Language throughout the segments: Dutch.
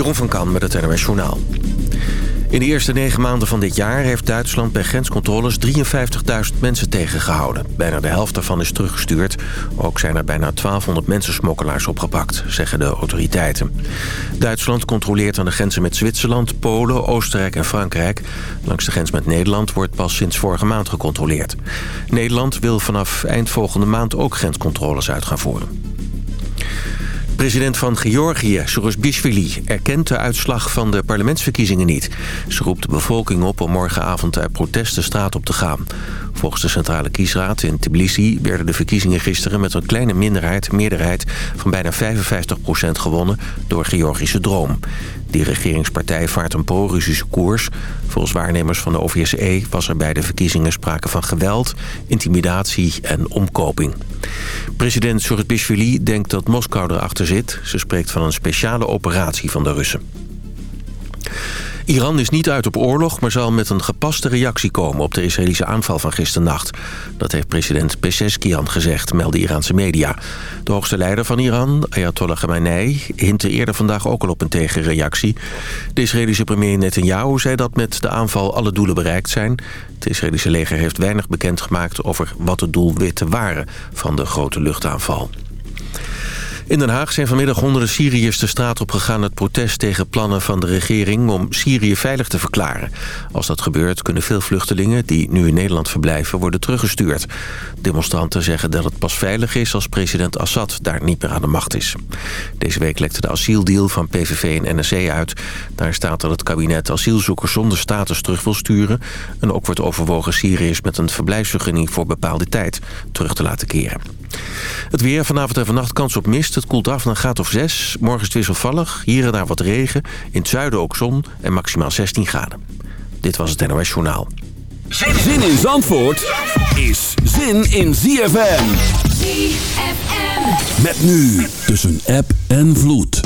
Jeroen van Kan met het NOS Journaal. In de eerste negen maanden van dit jaar heeft Duitsland bij grenscontroles 53.000 mensen tegengehouden. Bijna de helft daarvan is teruggestuurd. Ook zijn er bijna 1200 mensensmokkelaars opgepakt, zeggen de autoriteiten. Duitsland controleert aan de grenzen met Zwitserland, Polen, Oostenrijk en Frankrijk. Langs de grens met Nederland wordt pas sinds vorige maand gecontroleerd. Nederland wil vanaf eind volgende maand ook grenscontroles uit gaan voeren. President van Georgië, Bishvili, erkent de uitslag van de parlementsverkiezingen niet. Ze roept de bevolking op om morgenavond uit protest de straat op te gaan. Volgens de Centrale Kiesraad in Tbilisi werden de verkiezingen gisteren met een kleine minderheid, meerderheid van bijna 55% gewonnen door Georgische Droom. Die regeringspartij vaart een pro-Russische koers. Volgens waarnemers van de OVSE was er bij de verkiezingen sprake van geweld, intimidatie en omkoping. President Surutbishvili denkt dat Moskou erachter zit. Ze spreekt van een speciale operatie van de Russen. Iran is niet uit op oorlog, maar zal met een gepaste reactie komen... op de Israëlische aanval van gisternacht. Dat heeft president Pezeshkian gezegd, melden Iraanse media. De hoogste leider van Iran, Ayatollah Khamenei... hintte eerder vandaag ook al op een tegenreactie. De Israëlische premier Netanyahu zei dat met de aanval alle doelen bereikt zijn. Het Israëlische leger heeft weinig bekendgemaakt over wat de doelwitten waren... van de grote luchtaanval. In Den Haag zijn vanmiddag honderden Syriërs de straat op gegaan... het protest tegen plannen van de regering om Syrië veilig te verklaren. Als dat gebeurt kunnen veel vluchtelingen die nu in Nederland verblijven... worden teruggestuurd. Demonstranten zeggen dat het pas veilig is als president Assad daar niet meer aan de macht is. Deze week lekte de asieldeal van PVV en NSC uit. Daar staat dat het kabinet asielzoekers zonder status terug wil sturen... en ook wordt overwogen Syriërs met een verblijfsvergunning voor bepaalde tijd terug te laten keren. Het weer vanavond en vannacht kans op mist. Het koelt af naar een graad of 6. Morgen is het wisselvallig. Hier en daar wat regen. In het zuiden ook zon en maximaal 16 graden. Dit was het NOS Journaal. Zin in Zandvoort is zin in ZFM. ZFM. Met nu tussen app en vloed.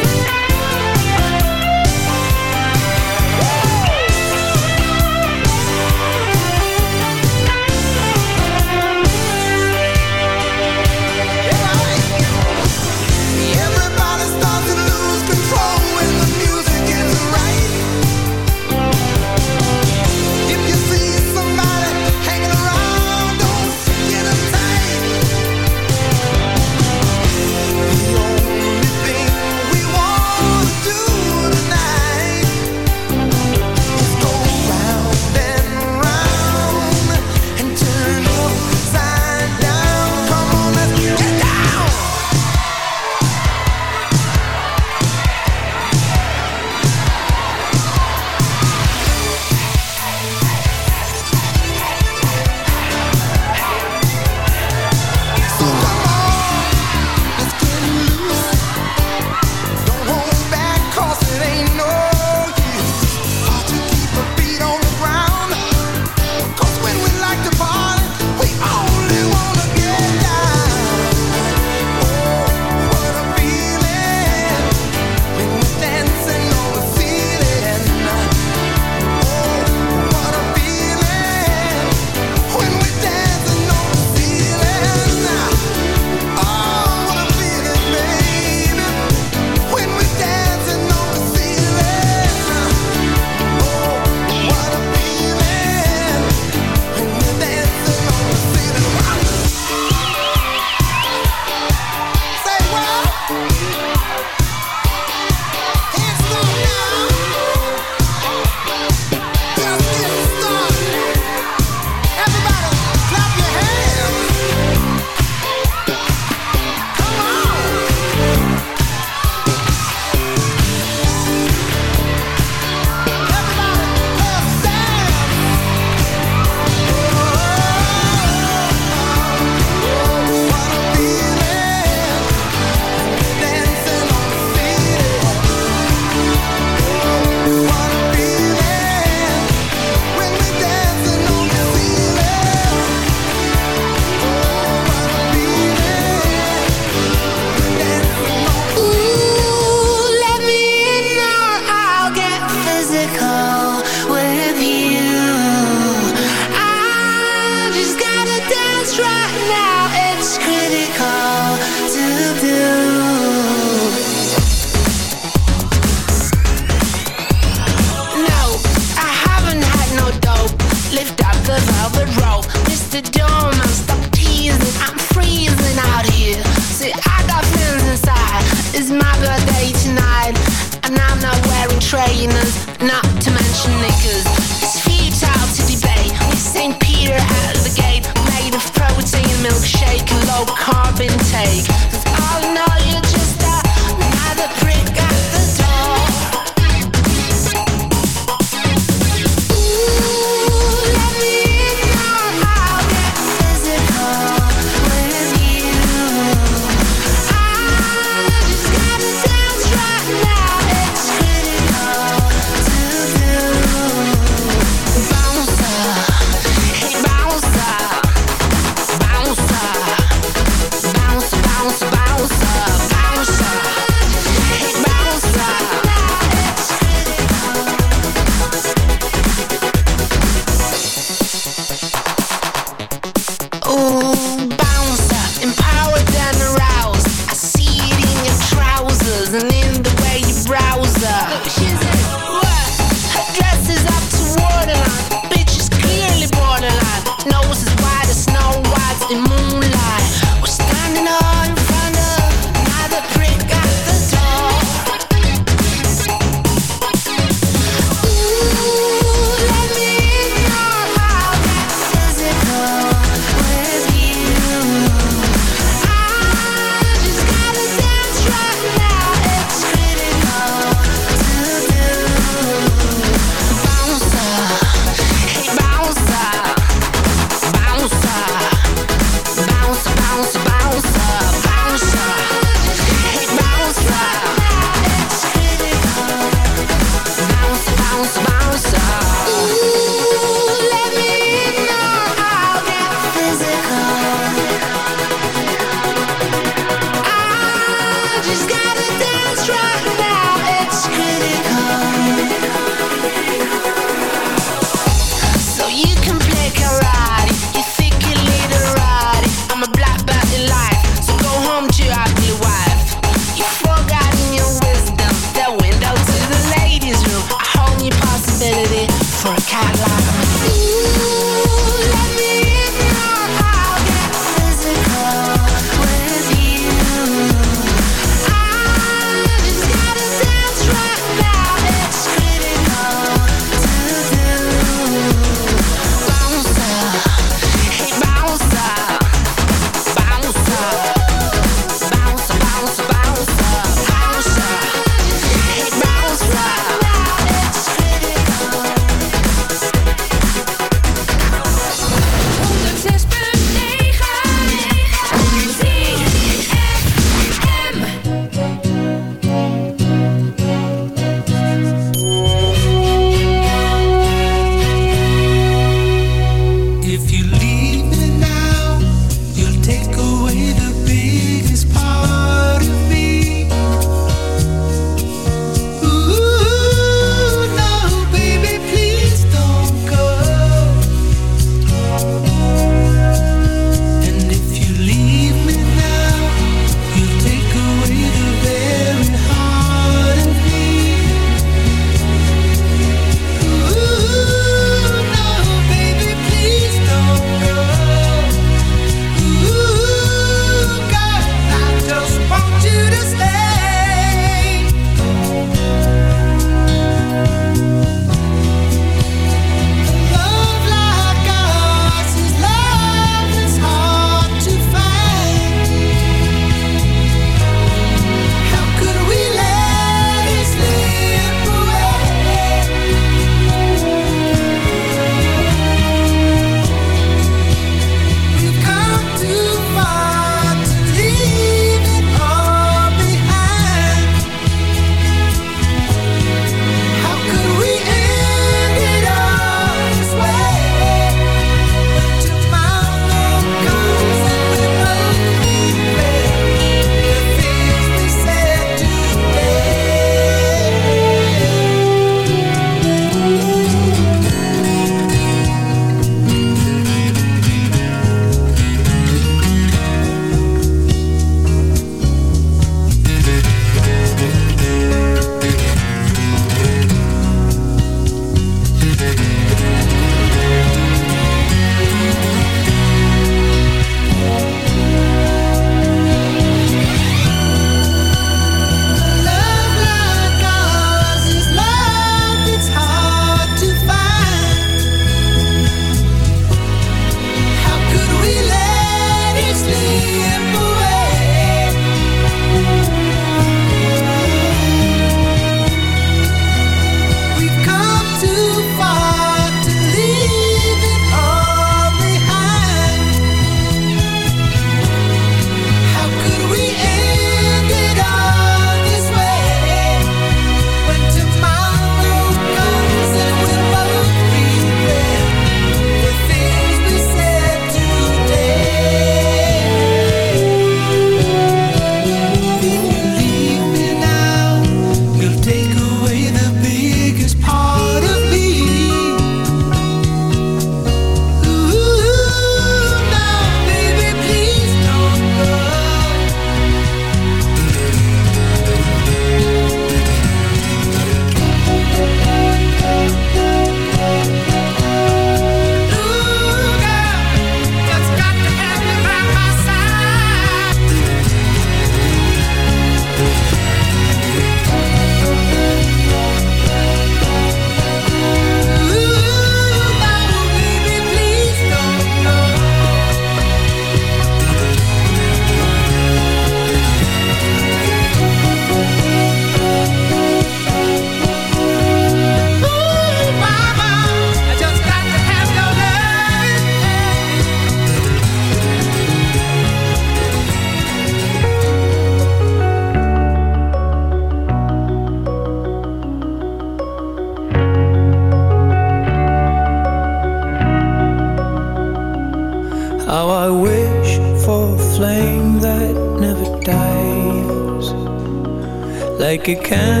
like it can.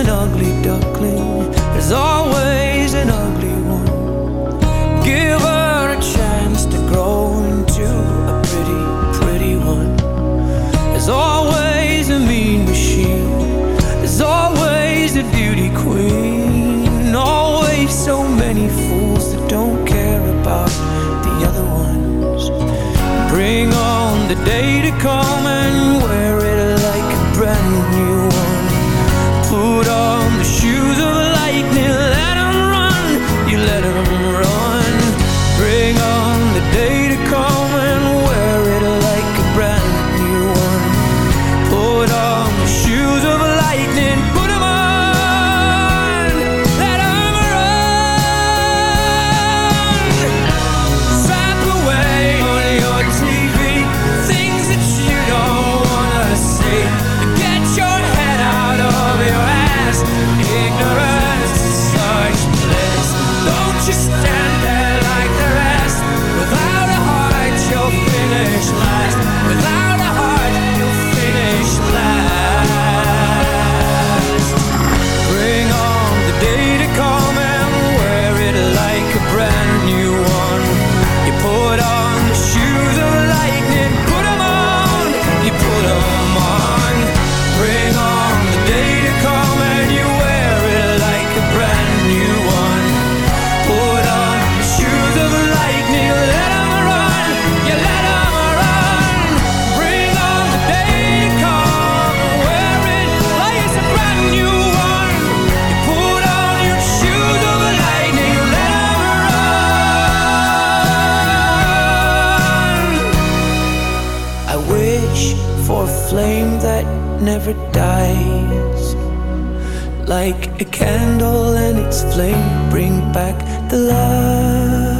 and ugly never dies. Like a candle and its flame, bring back the light.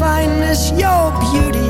fineness, your beauty